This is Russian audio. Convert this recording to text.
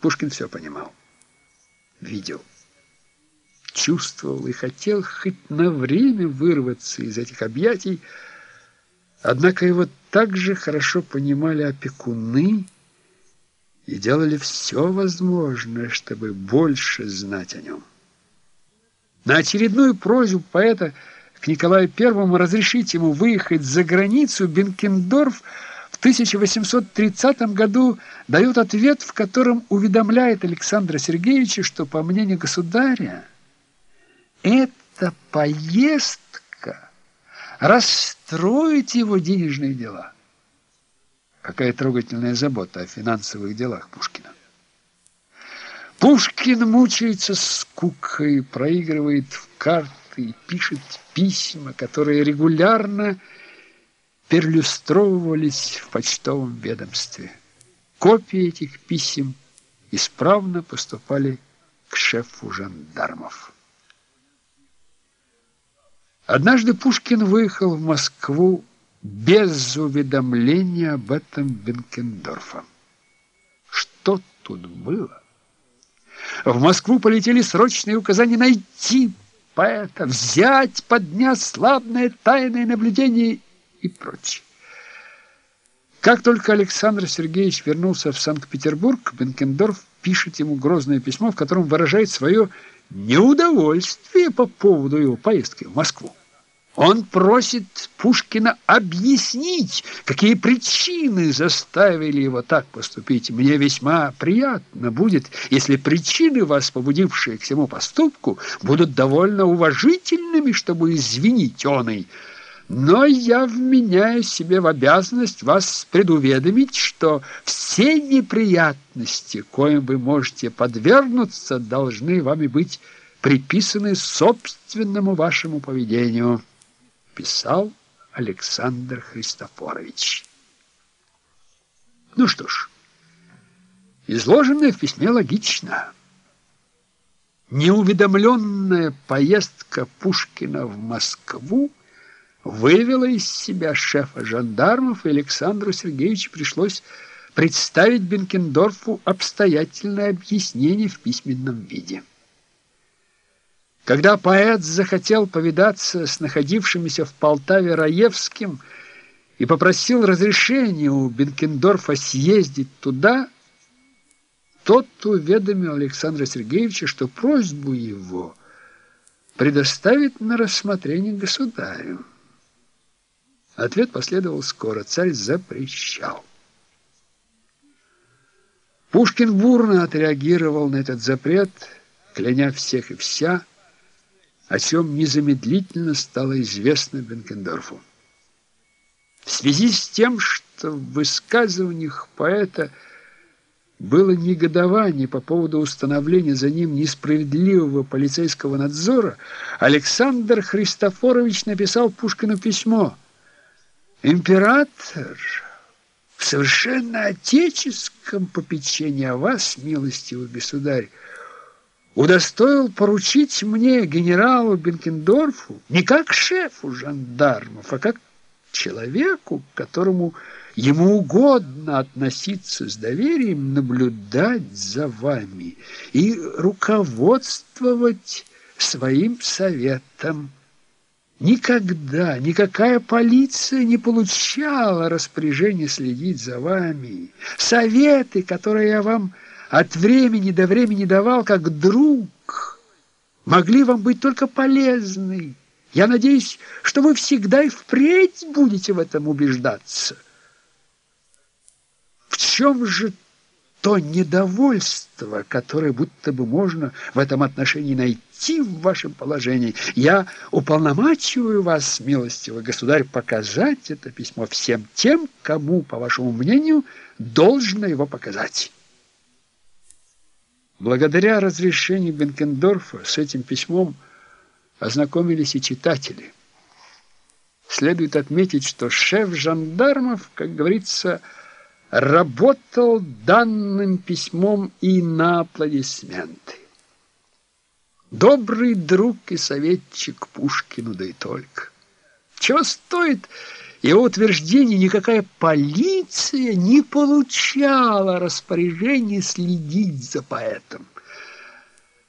Пушкин все понимал, видел, чувствовал и хотел хоть на время вырваться из этих объятий, однако его также хорошо понимали опекуны и делали все возможное, чтобы больше знать о нем. На очередную просьбу поэта к Николаю Первому разрешить ему выехать за границу Бенкендорф – в 1830 году дает ответ, в котором уведомляет Александра Сергеевича, что, по мнению государя, эта поездка расстроит его денежные дела. Какая трогательная забота о финансовых делах Пушкина. Пушкин мучается скукой, проигрывает в карты пишет письма, которые регулярно перлюстровывались в почтовом ведомстве. Копии этих писем исправно поступали к шефу жандармов. Однажды Пушкин выехал в Москву без уведомления об этом Бенкендорфа. Что тут было? В Москву полетели срочные указания найти поэта, взять, поднять слабное тайное наблюдение и прочее. Как только Александр Сергеевич вернулся в Санкт-Петербург, Бенкендорф пишет ему грозное письмо, в котором выражает свое неудовольствие по поводу его поездки в Москву. Он просит Пушкина объяснить, какие причины заставили его так поступить. Мне весьма приятно будет, если причины, вас побудившие к всему поступку, будут довольно уважительными, чтобы извинить он и но я вменяю себе в обязанность вас предуведомить, что все неприятности, коим вы можете подвергнуться, должны вами быть приписаны собственному вашему поведению, писал Александр Христофорович. Ну что ж, изложенное в письме логично. Неуведомленная поездка Пушкина в Москву вывела из себя шефа жандармов, и Александру Сергеевичу пришлось представить Бенкендорфу обстоятельное объяснение в письменном виде. Когда поэт захотел повидаться с находившимися в Полтаве Раевским и попросил разрешения у Бенкендорфа съездить туда, тот уведомил Александра Сергеевича, что просьбу его предоставит на рассмотрение государю. Ответ последовал скоро. Царь запрещал. Пушкин бурно отреагировал на этот запрет, кляня всех и вся, о чем незамедлительно стало известно Бенкендорфу. В связи с тем, что в высказываниях поэта было негодование по поводу установления за ним несправедливого полицейского надзора, Александр Христофорович написал Пушкину письмо – Император в совершенно отеческом попечении о вас, милостивый государь, удостоил поручить мне генералу Бенкендорфу не как шефу жандармов, а как человеку, которому ему угодно относиться с доверием, наблюдать за вами и руководствовать своим советом. Никогда никакая полиция не получала распоряжения следить за вами. Советы, которые я вам от времени до времени давал как друг, могли вам быть только полезны. Я надеюсь, что вы всегда и впредь будете в этом убеждаться. В чем же то недовольство, которое будто бы можно в этом отношении найти в вашем положении. Я уполномачиваю вас, милостивый государь, показать это письмо всем тем, кому, по вашему мнению, должно его показать. Благодаря разрешению Бенкендорфа с этим письмом ознакомились и читатели. Следует отметить, что шеф жандармов, как говорится, работал данным письмом и на аплодисменты. Добрый друг и советчик Пушкину, да и только. Чего стоит его утверждение никакая полиция не получала распоряжения следить за поэтом.